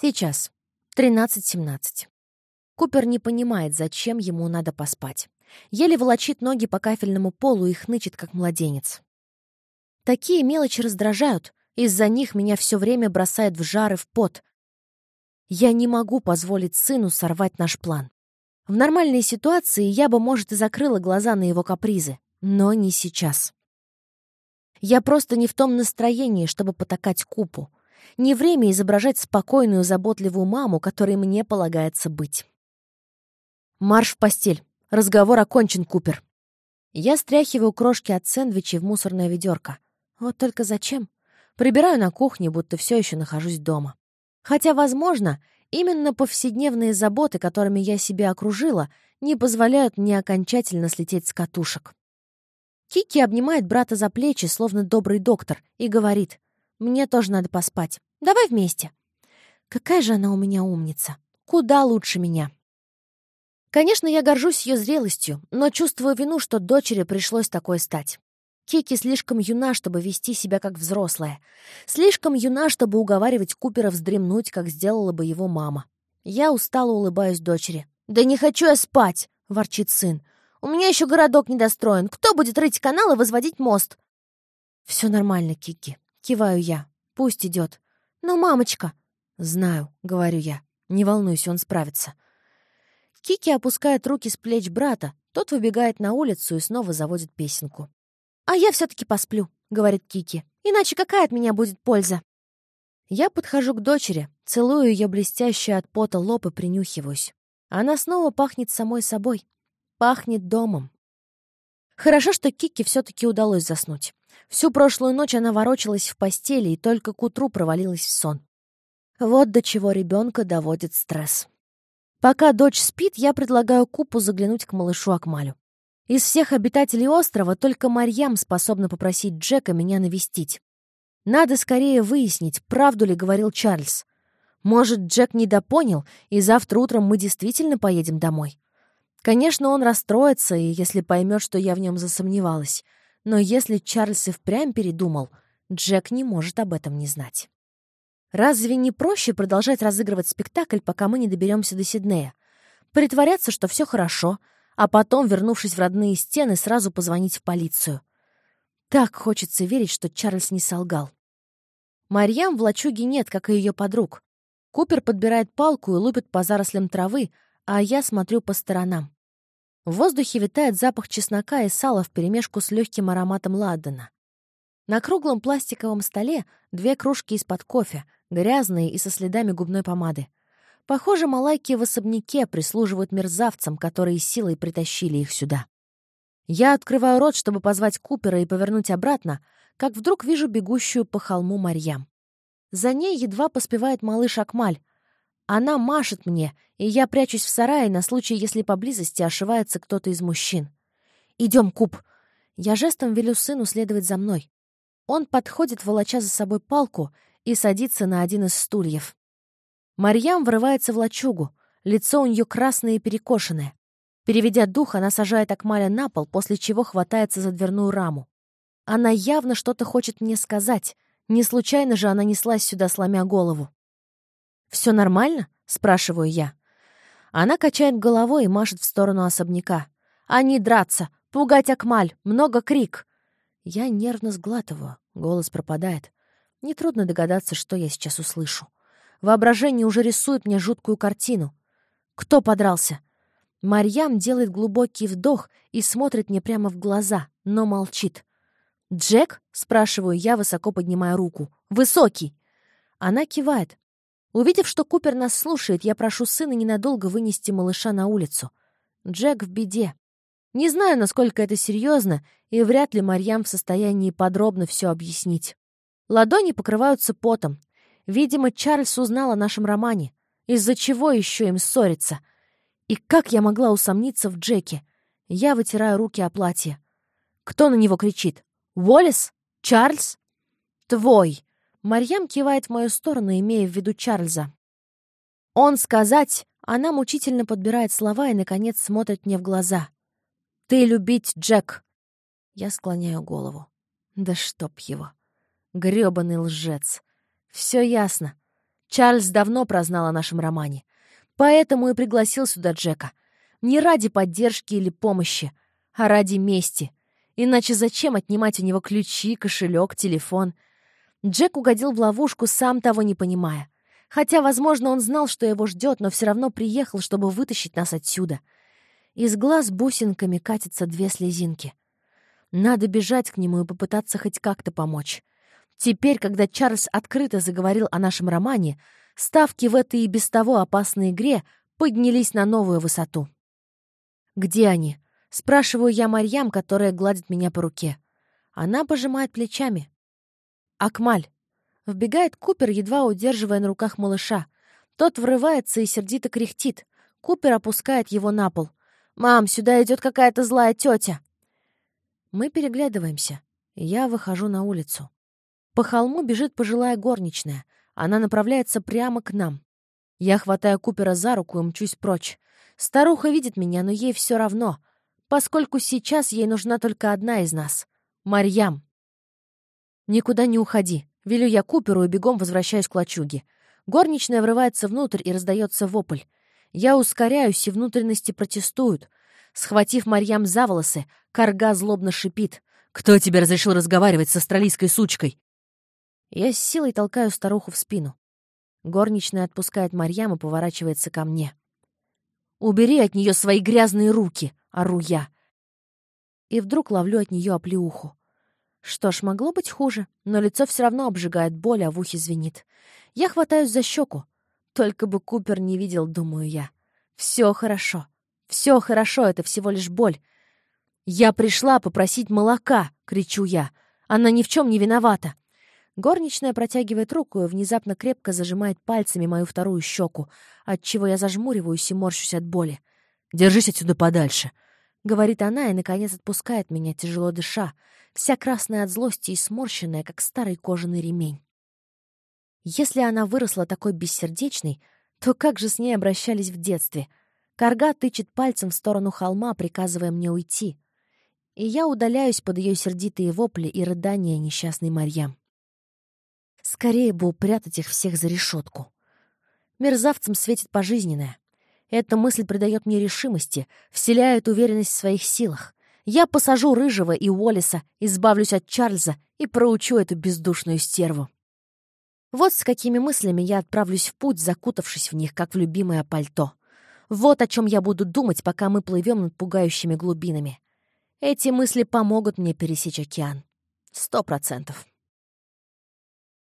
Сейчас. 13.17. Купер не понимает, зачем ему надо поспать. Еле волочит ноги по кафельному полу и хнычет, как младенец. Такие мелочи раздражают. Из-за них меня все время бросает в жар и в пот. Я не могу позволить сыну сорвать наш план. В нормальной ситуации я бы, может, и закрыла глаза на его капризы, но не сейчас. Я просто не в том настроении, чтобы потакать купу. Не время изображать спокойную, заботливую маму, которой мне полагается быть. Марш в постель. Разговор окончен, Купер. Я стряхиваю крошки от сэндвичей в мусорное ведерко. Вот только зачем? Прибираю на кухне, будто все еще нахожусь дома. Хотя, возможно, именно повседневные заботы, которыми я себя окружила, не позволяют мне окончательно слететь с катушек. Кики обнимает брата за плечи, словно добрый доктор, и говорит, «Мне тоже надо поспать. Давай вместе». Какая же она у меня умница. Куда лучше меня. Конечно, я горжусь ее зрелостью, но чувствую вину, что дочери пришлось такой стать. Кики слишком юна, чтобы вести себя как взрослая. Слишком юна, чтобы уговаривать Купера вздремнуть, как сделала бы его мама. Я устало улыбаюсь дочери. «Да не хочу я спать!» — ворчит сын. У меня еще городок недостроен. Кто будет рыть канал и возводить мост?» «Все нормально, Кики», — киваю я. «Пусть идет». «Но, мамочка...» «Знаю», — говорю я. «Не волнуйся, он справится». Кики опускает руки с плеч брата, тот выбегает на улицу и снова заводит песенку. «А я все-таки посплю», — говорит Кики. «Иначе какая от меня будет польза?» Я подхожу к дочери, целую ее блестящий от пота лоб и принюхиваюсь. Она снова пахнет самой собой. Пахнет домом. Хорошо, что Кикки все-таки удалось заснуть. Всю прошлую ночь она ворочалась в постели и только к утру провалилась в сон. Вот до чего ребенка доводит стресс. Пока дочь спит, я предлагаю Купу заглянуть к малышу Акмалю. Из всех обитателей острова только Марьям способна попросить Джека меня навестить. Надо скорее выяснить, правду ли говорил Чарльз. Может, Джек недопонял, и завтра утром мы действительно поедем домой. Конечно, он расстроится, если поймет, что я в нем засомневалась. Но если Чарльз и впрямь передумал, Джек не может об этом не знать. Разве не проще продолжать разыгрывать спектакль, пока мы не доберемся до Сиднея? Притворяться, что все хорошо, а потом, вернувшись в родные стены, сразу позвонить в полицию. Так хочется верить, что Чарльз не солгал. Марьям в лачуге нет, как и ее подруг. Купер подбирает палку и лупит по зарослям травы, а я смотрю по сторонам. В воздухе витает запах чеснока и сала вперемешку с легким ароматом ладана. На круглом пластиковом столе две кружки из-под кофе, грязные и со следами губной помады. Похоже, малайки в особняке прислуживают мерзавцам, которые силой притащили их сюда. Я открываю рот, чтобы позвать Купера и повернуть обратно, как вдруг вижу бегущую по холму Марьям. За ней едва поспевает малыш Акмаль, она машет мне, и я прячусь в сарае на случай, если поблизости ошивается кто-то из мужчин. «Идем, Куб!» Я жестом велю сыну следовать за мной. Он подходит, волоча за собой палку, и садится на один из стульев. Марьям врывается в лачугу. Лицо у нее красное и перекошенное. Переведя дух, она сажает Акмаля на пол, после чего хватается за дверную раму. Она явно что-то хочет мне сказать. Не случайно же она неслась сюда, сломя голову. «Все нормально?» — спрашиваю я. Она качает головой и машет в сторону особняка. «Они драться! Пугать Акмаль! Много крик!» Я нервно сглатываю, голос пропадает. Нетрудно догадаться, что я сейчас услышу. Воображение уже рисует мне жуткую картину. Кто подрался? Марьям делает глубокий вдох и смотрит мне прямо в глаза, но молчит. «Джек?» — спрашиваю я, высоко поднимая руку. «Высокий!» Она кивает, Увидев, что Купер нас слушает, я прошу сына ненадолго вынести малыша на улицу. Джек в беде. Не знаю, насколько это серьезно, и вряд ли Марьям в состоянии подробно все объяснить. Ладони покрываются потом. Видимо, Чарльз узнал о нашем романе. Из-за чего еще им ссориться? И как я могла усомниться в Джеке? Я вытираю руки о платье. Кто на него кричит? Уоллес? Чарльз? Твой! Марьям кивает в мою сторону, имея в виду Чарльза. «Он сказать...» Она мучительно подбирает слова и, наконец, смотрит мне в глаза. «Ты любить, Джек!» Я склоняю голову. Да чтоб его. грёбаный лжец. Все ясно. Чарльз давно прознал о нашем романе. Поэтому и пригласил сюда Джека. Не ради поддержки или помощи, а ради мести. Иначе зачем отнимать у него ключи, кошелек, телефон? Джек угодил в ловушку, сам того не понимая. Хотя, возможно, он знал, что его ждет, но все равно приехал, чтобы вытащить нас отсюда. Из глаз бусинками катятся две слезинки. Надо бежать к нему и попытаться хоть как-то помочь. Теперь, когда Чарльз открыто заговорил о нашем романе, ставки в этой и без того опасной игре поднялись на новую высоту. «Где они?» — спрашиваю я Марьям, которая гладит меня по руке. Она пожимает плечами. «Акмаль». Вбегает Купер, едва удерживая на руках малыша. Тот врывается и сердито кряхтит. Купер опускает его на пол. «Мам, сюда идет какая-то злая тетя!» Мы переглядываемся. Я выхожу на улицу. По холму бежит пожилая горничная. Она направляется прямо к нам. Я хватаю Купера за руку и мчусь прочь. Старуха видит меня, но ей все равно, поскольку сейчас ей нужна только одна из нас — Марьям. «Никуда не уходи», — велю я Куперу и бегом возвращаюсь к лачуге. Горничная врывается внутрь и раздается вопль. Я ускоряюсь, и внутренности протестуют. Схватив Марьям за волосы, Карга злобно шипит. «Кто тебе разрешил разговаривать с австралийской сучкой?» Я с силой толкаю старуху в спину. Горничная отпускает Марьям и поворачивается ко мне. «Убери от нее свои грязные руки!» — ору я. И вдруг ловлю от нее оплеуху. Что ж, могло быть хуже, но лицо все равно обжигает боль, а в ухе звенит. Я хватаюсь за щеку. Только бы Купер не видел, думаю я. Все хорошо. Все хорошо, это всего лишь боль. «Я пришла попросить молока!» — кричу я. «Она ни в чем не виновата!» Горничная протягивает руку и внезапно крепко зажимает пальцами мою вторую щеку, отчего я зажмуриваюсь и морщусь от боли. «Держись отсюда подальше!» — говорит она и, наконец, отпускает меня, тяжело дыша, вся красная от злости и сморщенная, как старый кожаный ремень. Если она выросла такой бессердечной, то как же с ней обращались в детстве? Карга тычет пальцем в сторону холма, приказывая мне уйти и я удаляюсь под ее сердитые вопли и рыдания несчастной Марьям. Скорее бы упрятать их всех за решетку. Мерзавцам светит пожизненное. Эта мысль придает мне решимости, вселяет уверенность в своих силах. Я посажу Рыжего и Уоллиса, избавлюсь от Чарльза и проучу эту бездушную стерву. Вот с какими мыслями я отправлюсь в путь, закутавшись в них, как в любимое пальто. Вот о чем я буду думать, пока мы плывем над пугающими глубинами. Эти мысли помогут мне пересечь океан. Сто процентов.